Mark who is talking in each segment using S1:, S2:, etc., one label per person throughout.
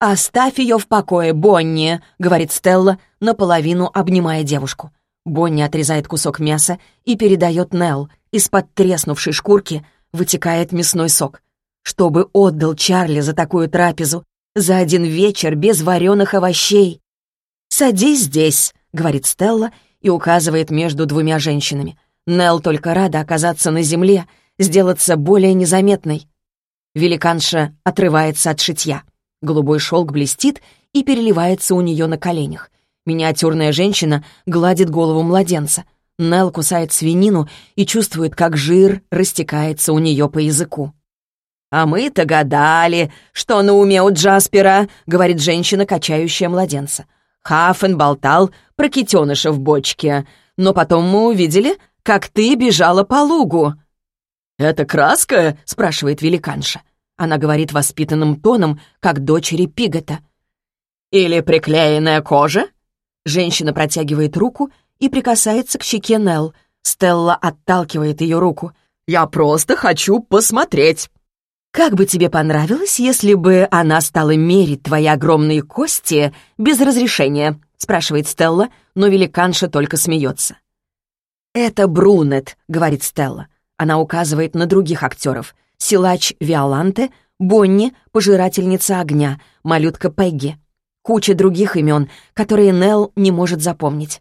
S1: «Оставь ее в покое, Бонни», — говорит Стелла, наполовину обнимая девушку. Бонни отрезает кусок мяса и передает Нелл. Из-под треснувшей шкурки вытекает мясной сок. Чтобы отдал Чарли за такую трапезу, за один вечер без вареных овощей. «Садись здесь», — говорит Стелла и указывает между двумя женщинами. Нелл только рада оказаться на земле, сделаться более незаметной. Великанша отрывается от шитья. Голубой шелк блестит и переливается у нее на коленях. Миниатюрная женщина гладит голову младенца. Нелл кусает свинину и чувствует, как жир растекается у нее по языку. «А мы-то гадали, что на уме у Джаспера», — говорит женщина, качающая младенца. Хафен болтал про китеныша в бочке, но потом мы увидели, как ты бежала по лугу». «Это краска?» — спрашивает великанша. Она говорит воспитанным тоном, как дочери Пигота. «Или приклеенная кожа?» Женщина протягивает руку и прикасается к щеке Нелл. Стелла отталкивает ее руку. «Я просто хочу посмотреть». «Как бы тебе понравилось, если бы она стала мерить твои огромные кости без разрешения?» — спрашивает Стелла, но великанша только смеется. «Это Брунет», — говорит Стелла. Она указывает на других актеров — силач Виоланте, Бонни, пожирательница огня, малютка Пегги. Куча других имен, которые Нелл не может запомнить.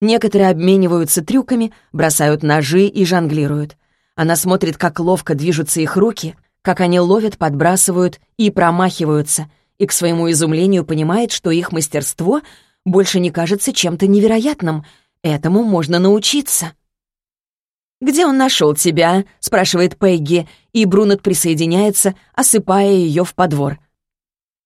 S1: Некоторые обмениваются трюками, бросают ножи и жонглируют. Она смотрит, как ловко движутся их руки, как они ловят, подбрасывают и промахиваются, и к своему изумлению понимает, что их мастерство больше не кажется чем-то невероятным. Этому можно научиться. «Где он нашел тебя?» — спрашивает Пегги, и Брунет присоединяется, осыпая ее в подвор.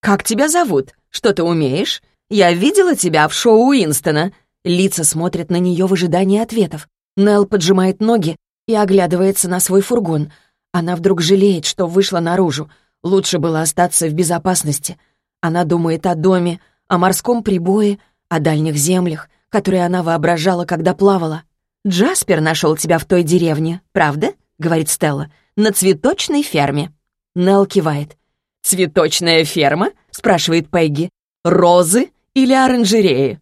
S1: «Как тебя зовут? Что ты умеешь? Я видела тебя в шоу Уинстона». Лица смотрят на нее в ожидании ответов. Нелл поджимает ноги и оглядывается на свой фургон. Она вдруг жалеет, что вышла наружу. Лучше было остаться в безопасности. Она думает о доме, о морском прибое, о дальних землях, которые она воображала, когда плавала. «Джаспер нашел тебя в той деревне, правда?» — говорит Стелла. «На цветочной ферме». Нелл кивает. «Цветочная ферма?» — спрашивает Пегги. «Розы или оранжереи?»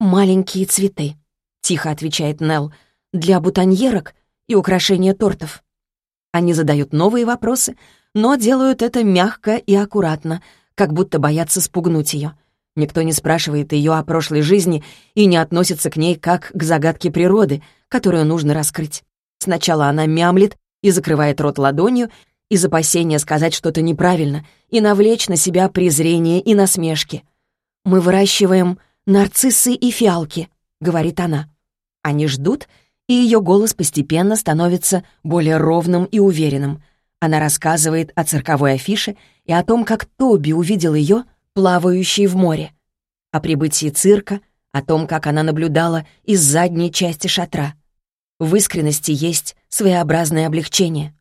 S1: «Маленькие цветы», — тихо отвечает Нелл. «Для бутоньерок и украшения тортов». Они задают новые вопросы, но делают это мягко и аккуратно, как будто боятся спугнуть ее. Никто не спрашивает ее о прошлой жизни и не относится к ней как к загадке природы, которую нужно раскрыть. Сначала она мямлит и закрывает рот ладонью, из опасения сказать что-то неправильно и навлечь на себя презрение и насмешки. «Мы выращиваем нарциссы и фиалки», — говорит она. Они ждут, и ее голос постепенно становится более ровным и уверенным. Она рассказывает о цирковой афише и о том, как Тоби увидел ее — плавающей в море, о прибытии цирка, о том, как она наблюдала из задней части шатра. В искренности есть своеобразное облегчение.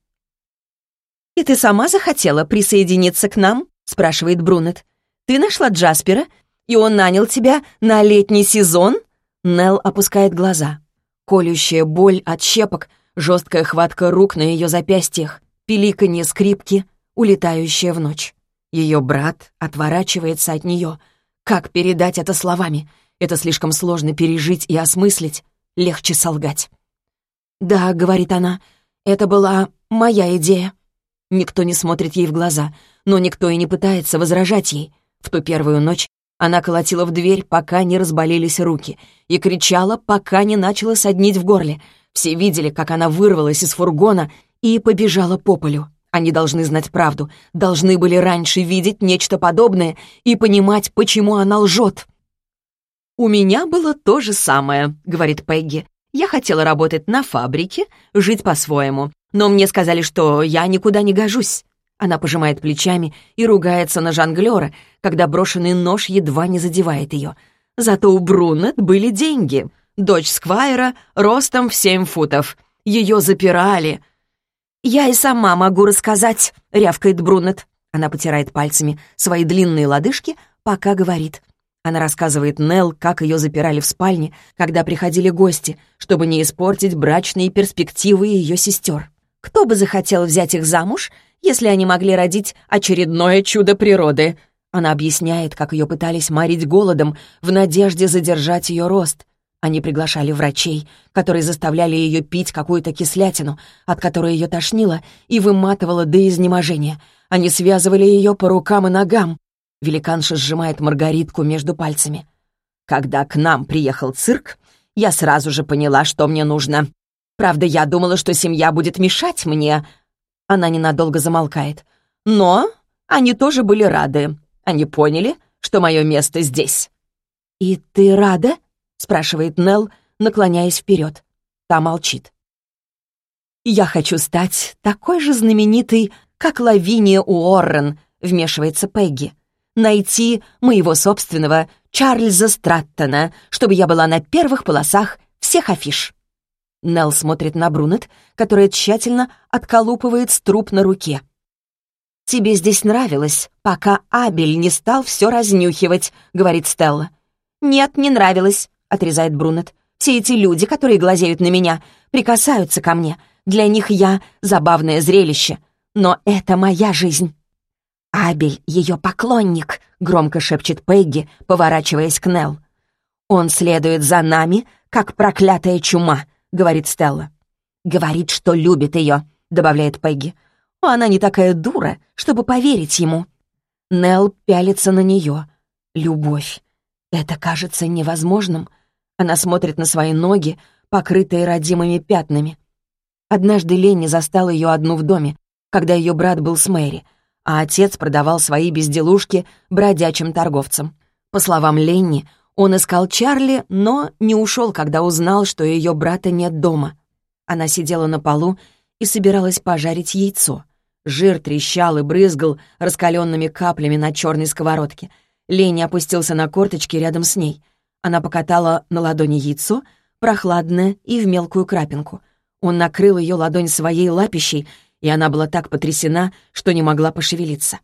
S1: «И ты сама захотела присоединиться к нам?» — спрашивает Брунет. «Ты нашла Джаспера, и он нанял тебя на летний сезон?» Нелл опускает глаза. Колющая боль от щепок, жесткая хватка рук на ее запястьях, пиликанье скрипки, улетающая в ночь. Ее брат отворачивается от нее. Как передать это словами? Это слишком сложно пережить и осмыслить. Легче солгать. «Да», — говорит она, — «это была моя идея». Никто не смотрит ей в глаза, но никто и не пытается возражать ей. В ту первую ночь она колотила в дверь, пока не разболелись руки, и кричала, пока не начала соднить в горле. Все видели, как она вырвалась из фургона и побежала по полю. Они должны знать правду, должны были раньше видеть нечто подобное и понимать, почему она лжет. «У меня было то же самое», — говорит Пегги. «Я хотела работать на фабрике, жить по-своему, но мне сказали, что я никуда не гожусь». Она пожимает плечами и ругается на жонглера, когда брошенный нож едва не задевает ее. Зато у Брунет были деньги. Дочь Сквайра ростом в семь футов. Ее запирали — «Я и сама могу рассказать», — рявкает Брунет. Она потирает пальцами свои длинные лодыжки, пока говорит. Она рассказывает Нелл, как ее запирали в спальне, когда приходили гости, чтобы не испортить брачные перспективы ее сестер. Кто бы захотел взять их замуж, если они могли родить очередное чудо природы? Она объясняет, как ее пытались морить голодом в надежде задержать ее рост. Они приглашали врачей, которые заставляли ее пить какую-то кислятину, от которой ее тошнило и выматывало до изнеможения. Они связывали ее по рукам и ногам. Великанша сжимает маргаритку между пальцами. Когда к нам приехал цирк, я сразу же поняла, что мне нужно. Правда, я думала, что семья будет мешать мне. Она ненадолго замолкает. Но они тоже были рады. Они поняли, что мое место здесь. «И ты рада?» — спрашивает Нелл, наклоняясь вперед. Та молчит. «Я хочу стать такой же знаменитой, как Лавиния Уоррен», — вмешивается Пегги. «Найти моего собственного Чарльза Страттона, чтобы я была на первых полосах всех афиш». Нелл смотрит на Брунет, которая тщательно отколупывает струп на руке. «Тебе здесь нравилось, пока Абель не стал все разнюхивать», — говорит Стелла. «Нет, не нравилось», — отрезает Брунет. «Все эти люди, которые глазеют на меня, прикасаются ко мне. Для них я — забавное зрелище. Но это моя жизнь». «Абель — ее поклонник», — громко шепчет Пегги, поворачиваясь к Нелл. «Он следует за нами, как проклятая чума», — говорит Стелла. «Говорит, что любит ее», — добавляет Пегги. «Она не такая дура, чтобы поверить ему». Нелл пялится на нее. Любовь. Это кажется невозможным. Она смотрит на свои ноги, покрытые родимыми пятнами. Однажды Ленни застал ее одну в доме, когда ее брат был с Мэри, а отец продавал свои безделушки бродячим торговцам. По словам Ленни, он искал Чарли, но не ушел, когда узнал, что ее брата нет дома. Она сидела на полу и собиралась пожарить яйцо. Жир трещал и брызгал раскаленными каплями на черной сковородке — Ленни опустился на корточки рядом с ней. Она покатала на ладони яйцо, прохладное и в мелкую крапинку. Он накрыл ее ладонь своей лапищей, и она была так потрясена, что не могла пошевелиться.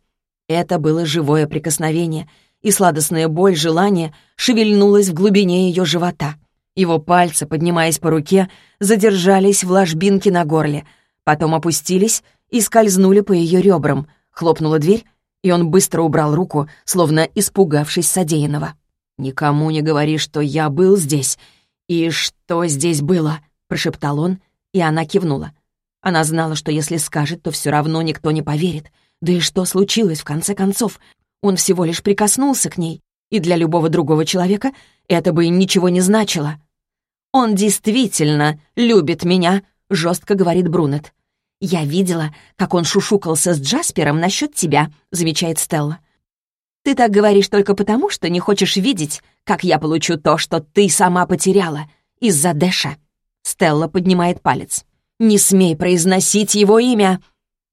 S1: Это было живое прикосновение, и сладостная боль желания шевельнулась в глубине ее живота. Его пальцы, поднимаясь по руке, задержались в ложбинке на горле, потом опустились и скользнули по ее ребрам. Хлопнула дверь, и он быстро убрал руку, словно испугавшись содеянного. «Никому не говори, что я был здесь. И что здесь было?» — прошептал он, и она кивнула. Она знала, что если скажет, то все равно никто не поверит. Да и что случилось, в конце концов? Он всего лишь прикоснулся к ней, и для любого другого человека это бы ничего не значило. «Он действительно любит меня», — жестко говорит Брунет. «Я видела, как он шушукался с Джаспером насчет тебя», — замечает Стелла. «Ты так говоришь только потому, что не хочешь видеть, как я получу то, что ты сама потеряла, из-за Дэша». Стелла поднимает палец. «Не смей произносить его имя!»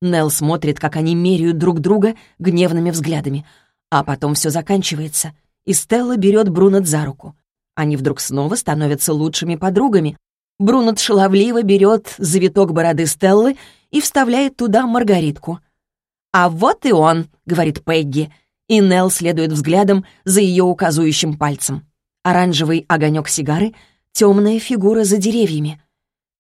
S1: Нелл смотрит, как они меряют друг друга гневными взглядами. А потом все заканчивается, и Стелла берет Брунет за руку. Они вдруг снова становятся лучшими подругами. Брунет шаловливо берет завиток бороды Стеллы и вставляет туда маргаритку. «А вот и он», — говорит Пегги, и Нелл следует взглядом за ее указующим пальцем. Оранжевый огонек сигары, темная фигура за деревьями.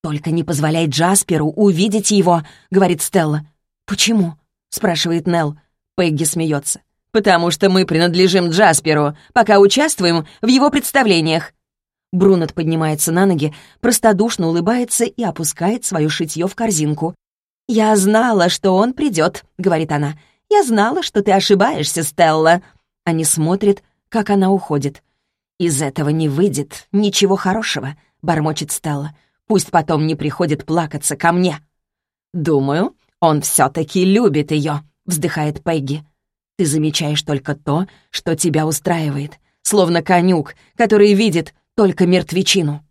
S1: «Только не позволяй Джасперу увидеть его», — говорит Стелла. «Почему?» — спрашивает Нелл. Пегги смеется. «Потому что мы принадлежим Джасперу, пока участвуем в его представлениях». Брунет поднимается на ноги, простодушно улыбается и опускает свое шитье в корзинку. «Я знала, что он придет», — говорит она. «Я знала, что ты ошибаешься, Стелла». Они смотрят, как она уходит. «Из этого не выйдет ничего хорошего», — бормочет Стелла. «Пусть потом не приходит плакаться ко мне». «Думаю, он все-таки любит ее», — вздыхает Пегги. «Ты замечаешь только то, что тебя устраивает, словно конюк, который видит только мертвечину».